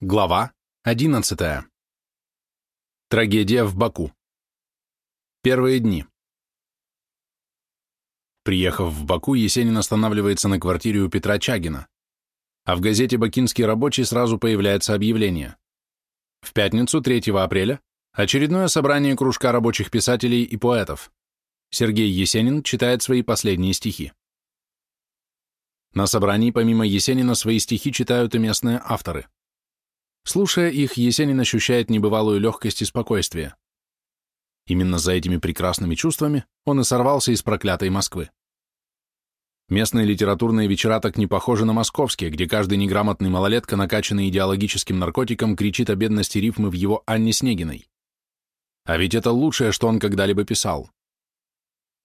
Глава 11. Трагедия в Баку. Первые дни. Приехав в Баку, Есенин останавливается на квартире у Петра Чагина, а в газете «Бакинский рабочий» сразу появляется объявление. В пятницу, 3 апреля, очередное собрание кружка рабочих писателей и поэтов. Сергей Есенин читает свои последние стихи. На собрании помимо Есенина свои стихи читают и местные авторы. Слушая их, Есенин ощущает небывалую легкость и спокойствие. Именно за этими прекрасными чувствами он и сорвался из проклятой Москвы. Местные литературные вечера так не похожи на московские, где каждый неграмотный малолетка, накачанный идеологическим наркотиком, кричит о бедности рифмы в его Анне Снегиной. А ведь это лучшее, что он когда-либо писал.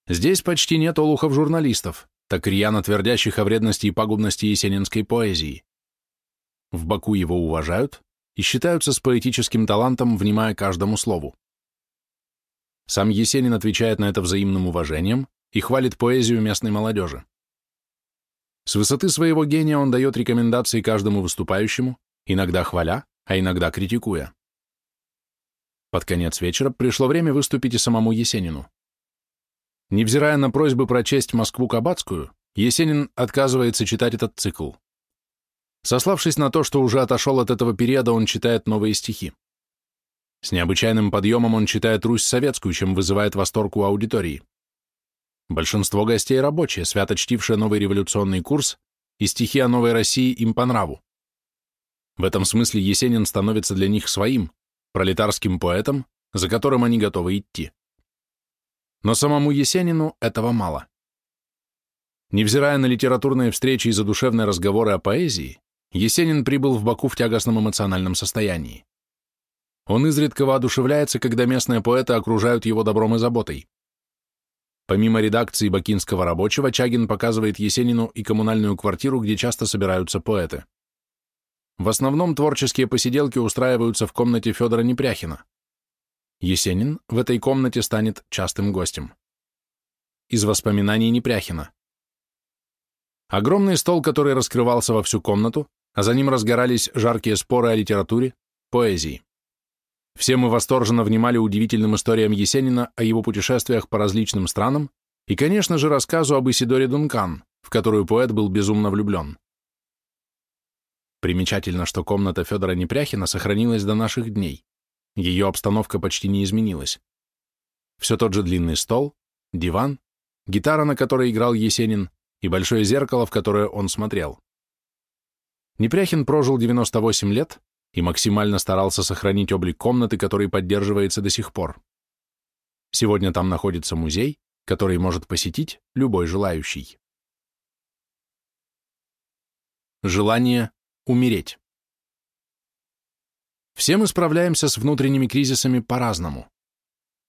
Здесь почти нет олухов журналистов, так рьяно твердящих о вредности и пагубности есенинской поэзии. В Баку его уважают, и считаются с поэтическим талантом, внимая каждому слову. Сам Есенин отвечает на это взаимным уважением и хвалит поэзию местной молодежи. С высоты своего гения он дает рекомендации каждому выступающему, иногда хваля, а иногда критикуя. Под конец вечера пришло время выступить и самому Есенину. Невзирая на просьбы прочесть Москву Кабацкую, Есенин отказывается читать этот цикл. Сославшись на то, что уже отошел от этого периода, он читает новые стихи. С необычайным подъемом он читает Русь советскую, чем вызывает восторг у аудитории. Большинство гостей рабочие, свято чтившие новый революционный курс, и стихи о новой России им по нраву. В этом смысле Есенин становится для них своим, пролетарским поэтом, за которым они готовы идти. Но самому Есенину этого мало. Невзирая на литературные встречи и задушевные разговоры о поэзии, Есенин прибыл в Баку в тягостном эмоциональном состоянии. Он изредка воодушевляется, когда местные поэты окружают его добром и заботой. Помимо редакции бакинского рабочего, Чагин показывает Есенину и коммунальную квартиру, где часто собираются поэты. В основном творческие посиделки устраиваются в комнате Федора Непряхина. Есенин в этой комнате станет частым гостем. Из воспоминаний Непряхина. Огромный стол, который раскрывался во всю комнату, а за ним разгорались жаркие споры о литературе, поэзии. Все мы восторженно внимали удивительным историям Есенина о его путешествиях по различным странам и, конечно же, рассказу об Исидоре Дункан, в которую поэт был безумно влюблен. Примечательно, что комната Федора Непряхина сохранилась до наших дней. Ее обстановка почти не изменилась. Все тот же длинный стол, диван, гитара, на которой играл Есенин, и большое зеркало, в которое он смотрел. Непряхин прожил 98 лет и максимально старался сохранить облик комнаты, который поддерживается до сих пор. Сегодня там находится музей, который может посетить любой желающий. Желание умереть. Все мы справляемся с внутренними кризисами по-разному.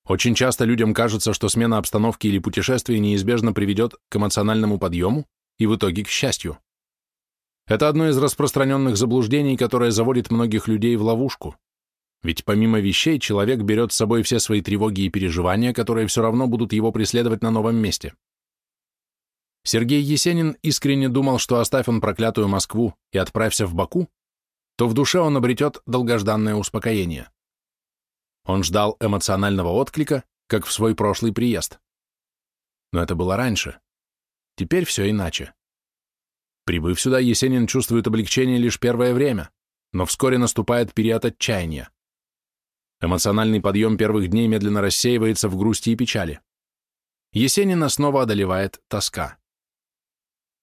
Очень часто людям кажется, что смена обстановки или путешествие неизбежно приведет к эмоциональному подъему и в итоге к счастью. Это одно из распространенных заблуждений, которое заводит многих людей в ловушку. Ведь помимо вещей человек берет с собой все свои тревоги и переживания, которые все равно будут его преследовать на новом месте. Сергей Есенин искренне думал, что оставь он проклятую Москву и отправься в Баку, то в душе он обретет долгожданное успокоение. Он ждал эмоционального отклика, как в свой прошлый приезд. Но это было раньше. Теперь все иначе. Прибыв сюда, Есенин чувствует облегчение лишь первое время, но вскоре наступает период отчаяния. Эмоциональный подъем первых дней медленно рассеивается в грусти и печали. Есенина снова одолевает тоска.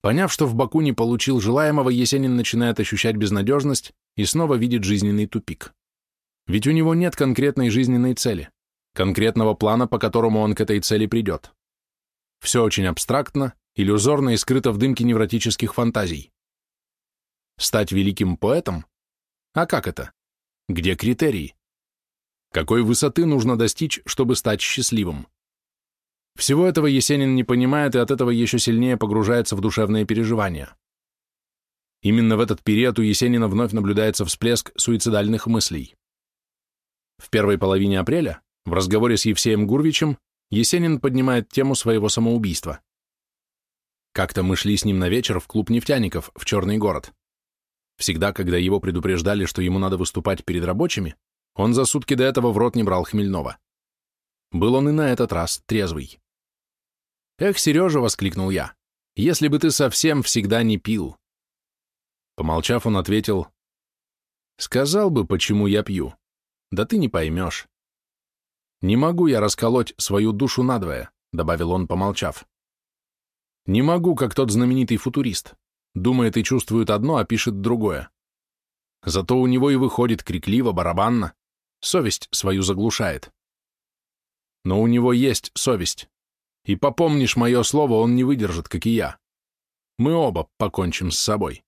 Поняв, что в Баку не получил желаемого, Есенин начинает ощущать безнадежность и снова видит жизненный тупик. Ведь у него нет конкретной жизненной цели, конкретного плана, по которому он к этой цели придет. Все очень абстрактно, иллюзорно и скрыто в дымке невротических фантазий. Стать великим поэтом? А как это? Где критерии? Какой высоты нужно достичь, чтобы стать счастливым? Всего этого Есенин не понимает и от этого еще сильнее погружается в душевные переживания. Именно в этот период у Есенина вновь наблюдается всплеск суицидальных мыслей. В первой половине апреля, в разговоре с Евсеем Гурвичем, Есенин поднимает тему своего самоубийства. Как-то мы шли с ним на вечер в клуб нефтяников в Черный город. Всегда, когда его предупреждали, что ему надо выступать перед рабочими, он за сутки до этого в рот не брал хмельного. Был он и на этот раз трезвый. «Эх, Сережа!» — воскликнул я. «Если бы ты совсем всегда не пил!» Помолчав, он ответил, «Сказал бы, почему я пью. Да ты не поймешь. Не могу я расколоть свою душу надвое», — добавил он, помолчав. «Не могу, как тот знаменитый футурист. Думает и чувствует одно, а пишет другое. Зато у него и выходит крикливо, барабанно. Совесть свою заглушает. Но у него есть совесть. И попомнишь мое слово, он не выдержит, как и я. Мы оба покончим с собой.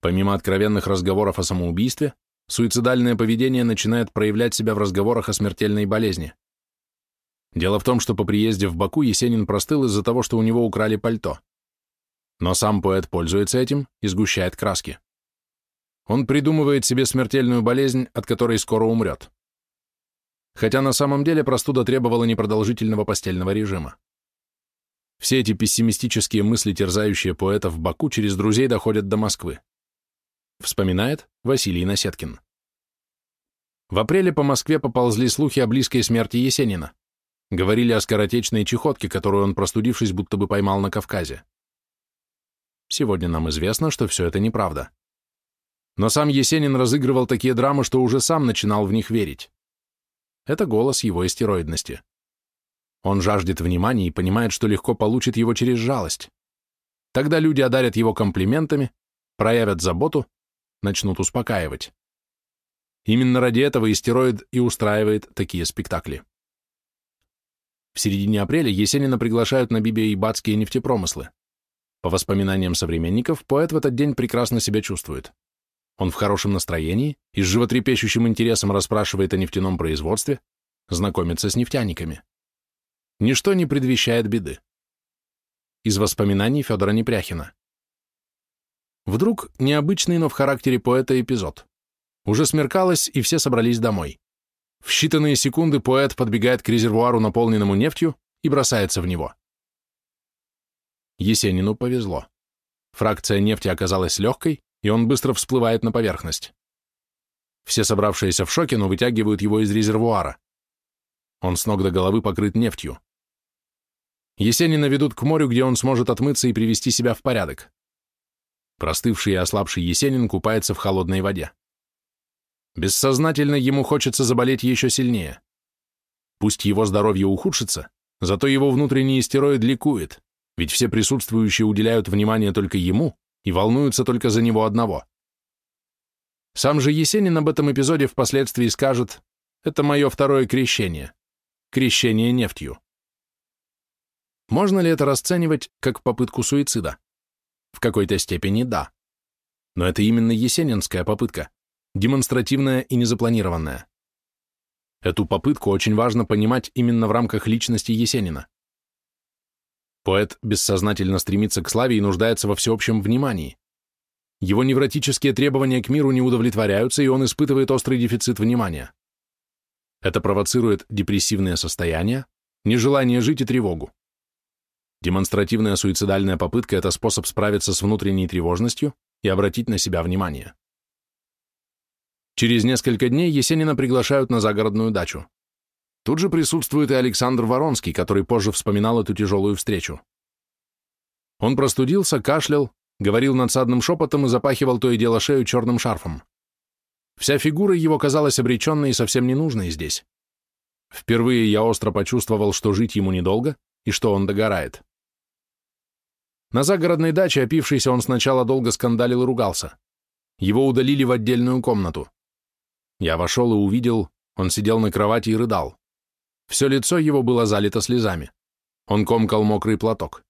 Помимо откровенных разговоров о самоубийстве, суицидальное поведение начинает проявлять себя в разговорах о смертельной болезни. Дело в том, что по приезде в Баку Есенин простыл из-за того, что у него украли пальто. Но сам поэт пользуется этим и сгущает краски. Он придумывает себе смертельную болезнь, от которой скоро умрет. Хотя на самом деле простуда требовала непродолжительного постельного режима. Все эти пессимистические мысли, терзающие поэта в Баку, через друзей доходят до Москвы. Вспоминает Василий Насеткин. В апреле по Москве поползли слухи о близкой смерти Есенина. Говорили о скоротечной чехотке, которую он, простудившись, будто бы поймал на Кавказе. Сегодня нам известно, что все это неправда. Но сам Есенин разыгрывал такие драмы, что уже сам начинал в них верить. Это голос его истероидности. Он жаждет внимания и понимает, что легко получит его через жалость. Тогда люди одарят его комплиментами, проявят заботу начнут успокаивать. Именно ради этого истероид и устраивает такие спектакли. В середине апреля Есенина приглашают на Бибе-Ибатские нефтепромыслы. По воспоминаниям современников, поэт в этот день прекрасно себя чувствует. Он в хорошем настроении и с животрепещущим интересом расспрашивает о нефтяном производстве, знакомится с нефтяниками. Ничто не предвещает беды. Из воспоминаний Федора Непряхина. Вдруг необычный, но в характере поэта эпизод. Уже смеркалось, и все собрались домой. В считанные секунды поэт подбегает к резервуару, наполненному нефтью, и бросается в него. Есенину повезло. Фракция нефти оказалась легкой, и он быстро всплывает на поверхность. Все собравшиеся в шоке, но вытягивают его из резервуара. Он с ног до головы покрыт нефтью. Есенина ведут к морю, где он сможет отмыться и привести себя в порядок. Простывший и ослабший Есенин купается в холодной воде. Бессознательно ему хочется заболеть еще сильнее. Пусть его здоровье ухудшится, зато его внутренний стероид ликует, ведь все присутствующие уделяют внимание только ему и волнуются только за него одного. Сам же Есенин об этом эпизоде впоследствии скажет «Это мое второе крещение. Крещение нефтью». Можно ли это расценивать как попытку суицида? В какой-то степени да. Но это именно есенинская попытка, демонстративная и незапланированная. Эту попытку очень важно понимать именно в рамках личности Есенина. Поэт бессознательно стремится к славе и нуждается во всеобщем внимании. Его невротические требования к миру не удовлетворяются, и он испытывает острый дефицит внимания. Это провоцирует депрессивные состояния, нежелание жить и тревогу. Демонстративная суицидальная попытка – это способ справиться с внутренней тревожностью и обратить на себя внимание. Через несколько дней Есенина приглашают на загородную дачу. Тут же присутствует и Александр Воронский, который позже вспоминал эту тяжелую встречу. Он простудился, кашлял, говорил надсадным шепотом и запахивал то и дело шею черным шарфом. Вся фигура его казалась обреченной и совсем ненужной здесь. Впервые я остро почувствовал, что жить ему недолго и что он догорает. На загородной даче, опившийся, он сначала долго скандалил и ругался. Его удалили в отдельную комнату. Я вошел и увидел, он сидел на кровати и рыдал. Все лицо его было залито слезами. Он комкал мокрый платок.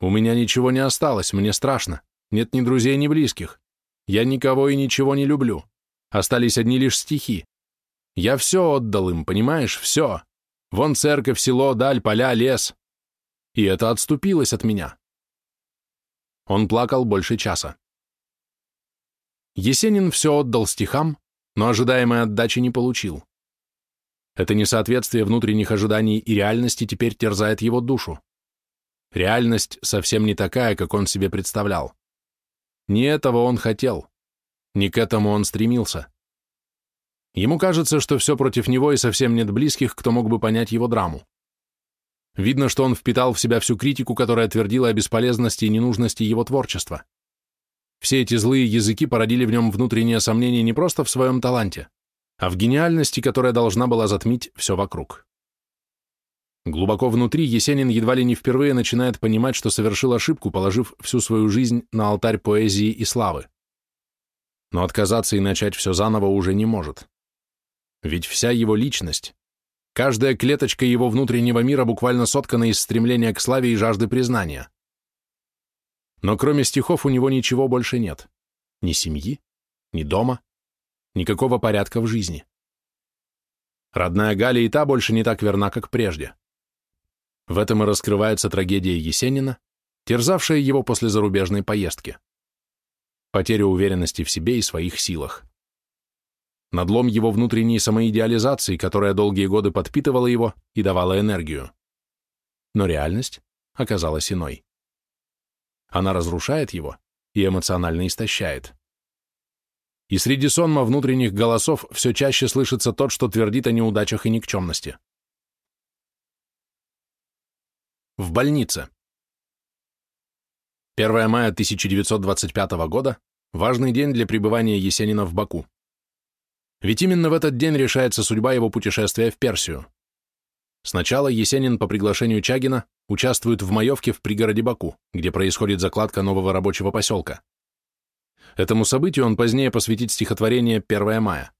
«У меня ничего не осталось, мне страшно. Нет ни друзей, ни близких. Я никого и ничего не люблю. Остались одни лишь стихи. Я все отдал им, понимаешь, все. Вон церковь, село, даль, поля, лес. И это отступилось от меня. Он плакал больше часа. Есенин все отдал стихам, но ожидаемой отдачи не получил. Это несоответствие внутренних ожиданий и реальности теперь терзает его душу. Реальность совсем не такая, как он себе представлял. Не этого он хотел. Не к этому он стремился. Ему кажется, что все против него и совсем нет близких, кто мог бы понять его драму. Видно, что он впитал в себя всю критику, которая твердила о бесполезности и ненужности его творчества. Все эти злые языки породили в нем внутреннее сомнение не просто в своем таланте, а в гениальности, которая должна была затмить все вокруг. Глубоко внутри Есенин едва ли не впервые начинает понимать, что совершил ошибку, положив всю свою жизнь на алтарь поэзии и славы. Но отказаться и начать все заново уже не может. Ведь вся его личность, каждая клеточка его внутреннего мира буквально соткана из стремления к славе и жажды признания. Но кроме стихов у него ничего больше нет. Ни семьи, ни дома, никакого порядка в жизни. Родная Галя и та больше не так верна, как прежде. В этом и раскрывается трагедия Есенина, терзавшая его после зарубежной поездки. Потеря уверенности в себе и своих силах. Надлом его внутренней самоидеализации, которая долгие годы подпитывала его и давала энергию. Но реальность оказалась иной. Она разрушает его и эмоционально истощает. И среди сонма внутренних голосов все чаще слышится тот, что твердит о неудачах и никчемности. В больнице. 1 мая 1925 года – важный день для пребывания Есенина в Баку. Ведь именно в этот день решается судьба его путешествия в Персию. Сначала Есенин по приглашению Чагина участвует в маевке в пригороде Баку, где происходит закладка нового рабочего поселка. Этому событию он позднее посвятит стихотворение «1 мая».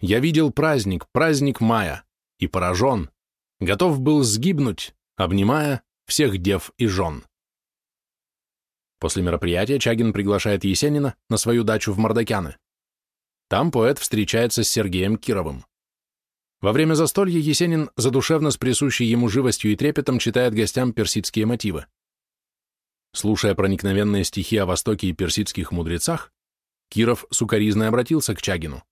«Я видел праздник, праздник мая, и поражен, готов был сгибнуть, обнимая всех дев и жен». После мероприятия Чагин приглашает Есенина на свою дачу в Мордокяны. Там поэт встречается с Сергеем Кировым. Во время застолья Есенин задушевно с присущей ему живостью и трепетом читает гостям персидские мотивы. Слушая проникновенные стихи о Востоке и персидских мудрецах, Киров сукоризно обратился к Чагину.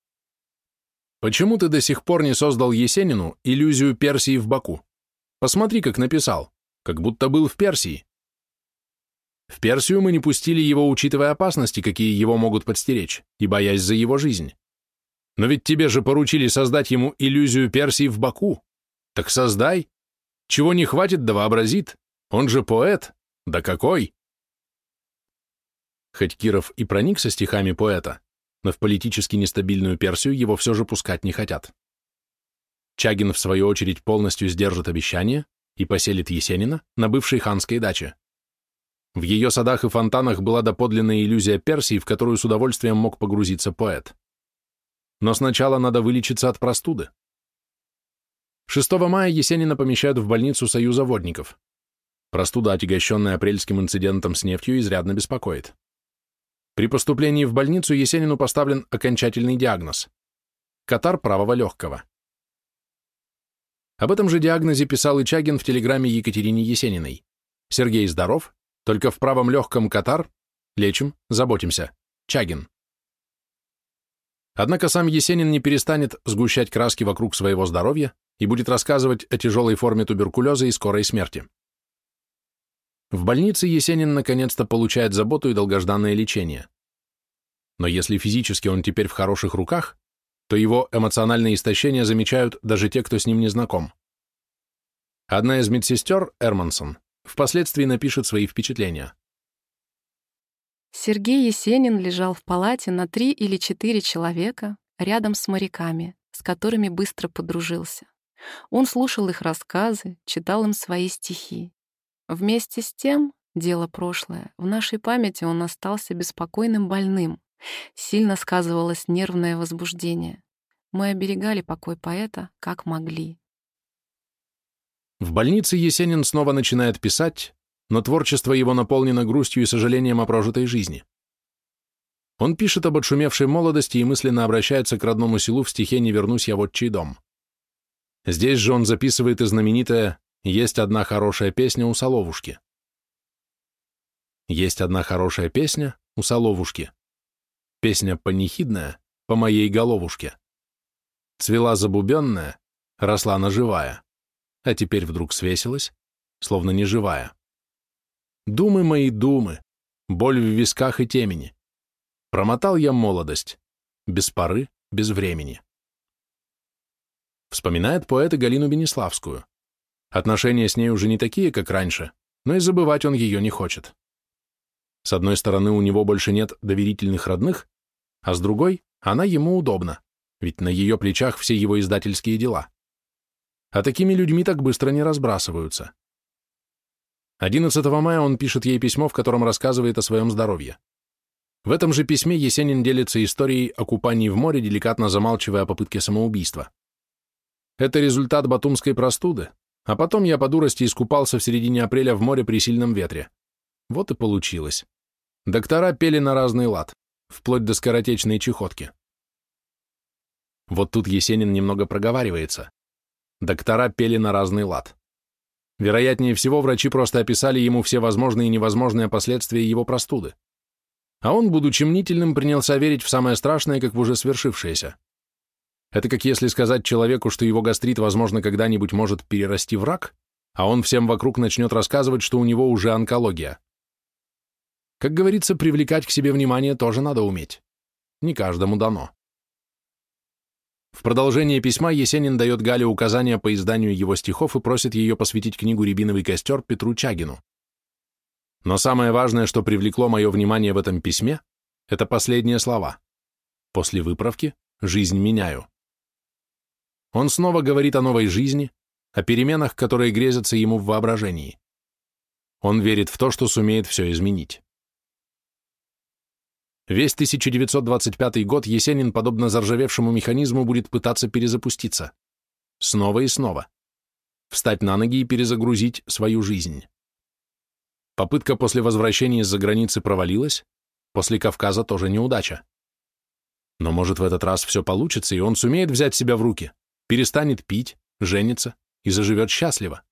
«Почему ты до сих пор не создал Есенину иллюзию Персии в Баку? Посмотри, как написал, как будто был в Персии. В Персию мы не пустили его, учитывая опасности, какие его могут подстеречь, и боясь за его жизнь. Но ведь тебе же поручили создать ему иллюзию Персии в Баку. Так создай. Чего не хватит, да вообразит. Он же поэт. Да какой? Хоть Киров и проникся стихами поэта, но в политически нестабильную Персию его все же пускать не хотят. Чагин, в свою очередь, полностью сдержит обещание и поселит Есенина на бывшей ханской даче. В ее садах и фонтанах была доподлинная иллюзия Персии, в которую с удовольствием мог погрузиться поэт. Но сначала надо вылечиться от простуды. 6 мая Есенина помещают в больницу Союза водников. Простуда, отягощенная апрельским инцидентом с нефтью, изрядно беспокоит. При поступлении в больницу Есенину поставлен окончательный диагноз – катар правого легкого. Об этом же диагнозе писал Чагин в телеграмме Екатерине Есениной. Сергей здоров, только в правом легком катар. Лечим, заботимся. Чагин. Однако сам Есенин не перестанет сгущать краски вокруг своего здоровья и будет рассказывать о тяжелой форме туберкулеза и скорой смерти. В больнице Есенин наконец-то получает заботу и долгожданное лечение. Но если физически он теперь в хороших руках, то его эмоциональное истощение замечают даже те, кто с ним не знаком. Одна из медсестер, Эрмансон, впоследствии напишет свои впечатления. Сергей Есенин лежал в палате на три или четыре человека рядом с моряками, с которыми быстро подружился. Он слушал их рассказы, читал им свои стихи. Вместе с тем, дело прошлое, в нашей памяти он остался беспокойным больным. Сильно сказывалось нервное возбуждение. Мы оберегали покой поэта, как могли. В больнице Есенин снова начинает писать, но творчество его наполнено грустью и сожалением о прожитой жизни. Он пишет об отшумевшей молодости и мысленно обращается к родному селу в стихе «Не вернусь я в отчий дом». Здесь же он записывает и знаменитое есть одна хорошая песня у Соловушки. Есть одна хорошая песня у Соловушки. Песня панихидная по моей головушке. Цвела забубенная, росла наживая, а теперь вдруг свесилась, словно неживая. Думы мои, думы, боль в висках и темени. Промотал я молодость, без поры, без времени. Вспоминает поэт Галину Бенеславскую. Отношения с ней уже не такие, как раньше, но и забывать он ее не хочет. С одной стороны, у него больше нет доверительных родных, а с другой, она ему удобна, ведь на ее плечах все его издательские дела. А такими людьми так быстро не разбрасываются. 11 мая он пишет ей письмо, в котором рассказывает о своем здоровье. В этом же письме Есенин делится историей о купании в море, деликатно замалчивая о попытке самоубийства. Это результат батумской простуды, а потом я по дурости искупался в середине апреля в море при сильном ветре. Вот и получилось. Доктора пели на разный лад, вплоть до скоротечной чехотки. Вот тут Есенин немного проговаривается. Доктора пели на разный лад. Вероятнее всего, врачи просто описали ему все возможные и невозможные последствия его простуды. А он, будучи мнительным, принялся верить в самое страшное, как в уже свершившееся. Это как если сказать человеку, что его гастрит, возможно, когда-нибудь может перерасти в рак, а он всем вокруг начнет рассказывать, что у него уже онкология. Как говорится, привлекать к себе внимание тоже надо уметь. Не каждому дано. В продолжение письма Есенин дает Гале указания по изданию его стихов и просит ее посвятить книгу «Рябиновый костер» Петру Чагину. Но самое важное, что привлекло мое внимание в этом письме, это последние слова. После выправки «Жизнь меняю». Он снова говорит о новой жизни, о переменах, которые грезятся ему в воображении. Он верит в то, что сумеет все изменить. Весь 1925 год Есенин, подобно заржавевшему механизму, будет пытаться перезапуститься. Снова и снова. Встать на ноги и перезагрузить свою жизнь. Попытка после возвращения из-за границы провалилась, после Кавказа тоже неудача. Но может в этот раз все получится, и он сумеет взять себя в руки, перестанет пить, женится и заживет счастливо.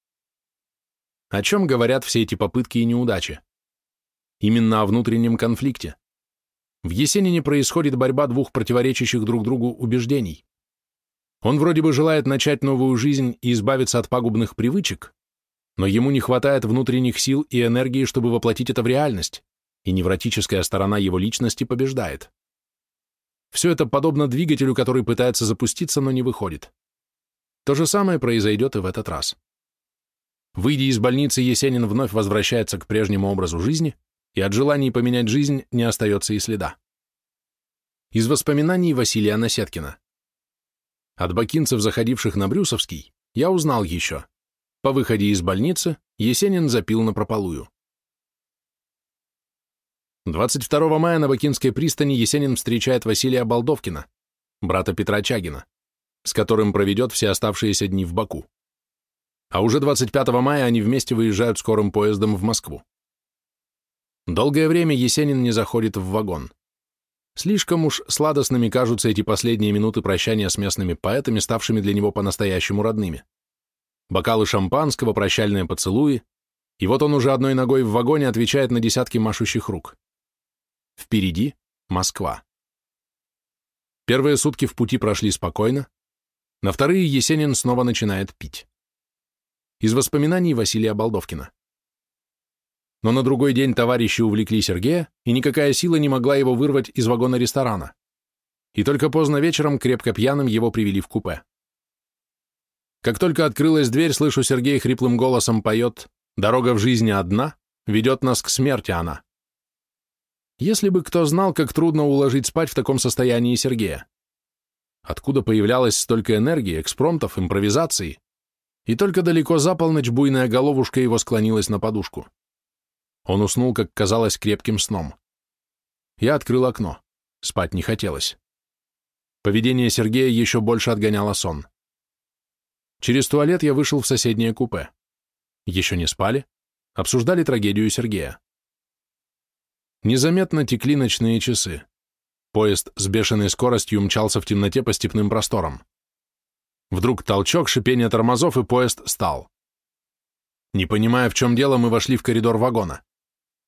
О чем говорят все эти попытки и неудачи? Именно о внутреннем конфликте. В Есенине происходит борьба двух противоречащих друг другу убеждений. Он вроде бы желает начать новую жизнь и избавиться от пагубных привычек, но ему не хватает внутренних сил и энергии, чтобы воплотить это в реальность, и невротическая сторона его личности побеждает. Все это подобно двигателю, который пытается запуститься, но не выходит. То же самое произойдет и в этот раз. Выйдя из больницы, Есенин вновь возвращается к прежнему образу жизни, и от желаний поменять жизнь не остается и следа. Из воспоминаний Василия Насеткина. От бакинцев, заходивших на Брюсовский, я узнал еще. По выходе из больницы Есенин запил на прополую. 22 мая на Бакинской пристани Есенин встречает Василия Балдовкина, брата Петра Чагина, с которым проведет все оставшиеся дни в Баку. А уже 25 мая они вместе выезжают скорым поездом в Москву. Долгое время Есенин не заходит в вагон. Слишком уж сладостными кажутся эти последние минуты прощания с местными поэтами, ставшими для него по-настоящему родными. Бокалы шампанского, прощальные поцелуи, и вот он уже одной ногой в вагоне отвечает на десятки машущих рук. Впереди Москва. Первые сутки в пути прошли спокойно, на вторые Есенин снова начинает пить. Из воспоминаний Василия Балдовкина. Но на другой день товарищи увлекли Сергея, и никакая сила не могла его вырвать из вагона ресторана. И только поздно вечером, крепко пьяным, его привели в купе. Как только открылась дверь, слышу, Сергей хриплым голосом поет «Дорога в жизни одна, ведет нас к смерти она». Если бы кто знал, как трудно уложить спать в таком состоянии Сергея. Откуда появлялось столько энергии, экспромтов, импровизаций? И только далеко за полночь буйная головушка его склонилась на подушку. Он уснул, как казалось, крепким сном. Я открыл окно. Спать не хотелось. Поведение Сергея еще больше отгоняло сон. Через туалет я вышел в соседнее купе. Еще не спали, обсуждали трагедию Сергея. Незаметно текли ночные часы. Поезд с бешеной скоростью мчался в темноте по степным просторам. Вдруг толчок, шипение тормозов, и поезд стал. Не понимая, в чем дело, мы вошли в коридор вагона.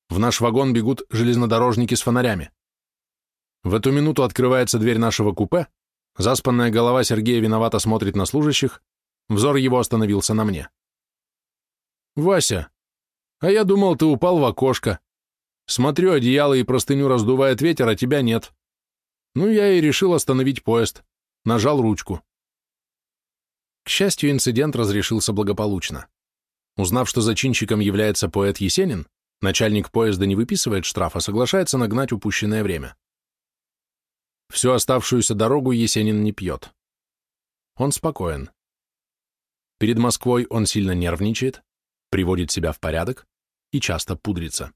В наш вагон бегут железнодорожники с фонарями. В эту минуту открывается дверь нашего купе, заспанная голова Сергея виновато смотрит на служащих, взор его остановился на мне. «Вася, а я думал, ты упал в окошко. Смотрю, одеяло и простыню раздувает ветер, а тебя нет. Ну, я и решил остановить поезд. Нажал ручку. К счастью, инцидент разрешился благополучно. Узнав, что зачинщиком является поэт Есенин, начальник поезда не выписывает штрафа, соглашается нагнать упущенное время. Всю оставшуюся дорогу Есенин не пьет. Он спокоен. Перед Москвой он сильно нервничает, приводит себя в порядок и часто пудрится.